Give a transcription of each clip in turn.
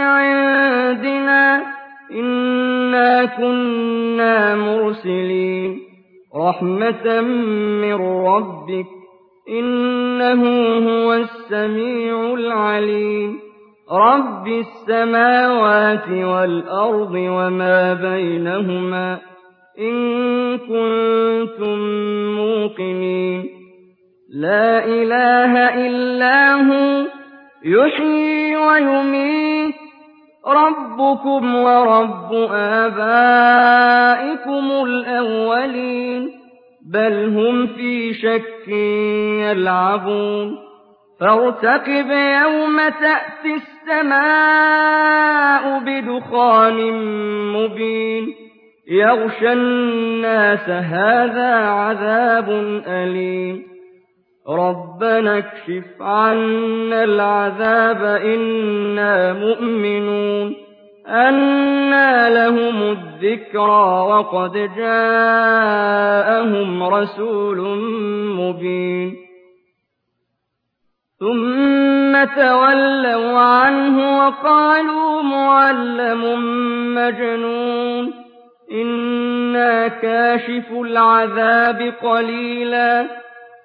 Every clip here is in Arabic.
عندنا إنا كنا مرسلين رحمة من ربك إنه هو السميع العليم رب السماوات والأرض وما بينهما إن كنتم موقنين لا إله إلا هو يحيي ويميت ربكم ورب آبائكم الأولين بل هم في شك يلعبون فارتقب يوم تأتي السماء بدخان مبين يغشى الناس هذا عذاب أليم ربنا اكشف عنا العذاب إنا مؤمنون أنى لهم الذكرى وقد جاءهم رسول مبين ثم تولوا عنه وقالوا معلم مجنون إنا كاشف العذاب قليلا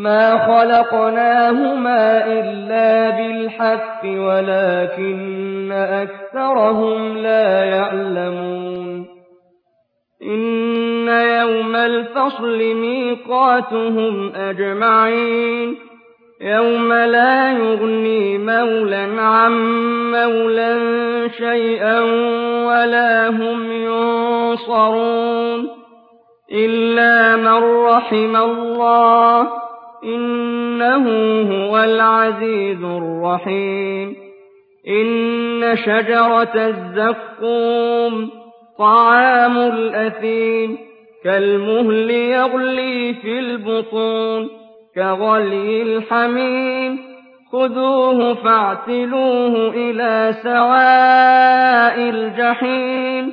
مَا خَلَقْنَاهُمَا إِلَّا بِالْحَقِّ وَلَٰكِنَّ أَكْثَرَهُمْ لَا يَعْلَمُونَ إِنَّ يَوْمَ الْفَصْلِ مِيقَاتُهُمْ أَجْمَعِينَ يَوْمَ لَا يُغْنِي مَوْلًى عَن مَّوْلًى شَيْئًا وَلَا هُمْ يُنصَرُونَ إِلَّا مَن رَّحِمَ اللَّهُ ۚ إِنَّهُ هُوَ الْعَزِيزُ الرَّحِيمُ. إِنَّ شَجَرَتَ الزَّقُّومِ طَعَامُ الْأَثِيمِ كَالْمُهْلِ يَغْلِي فِي الْبُطُونِ كَغَلْيِ الْحَمِيمِ. خُذُوهُ فَاعْتِلُوهُ إِلَىٰ سَوَاءِ الْجَحِيمِ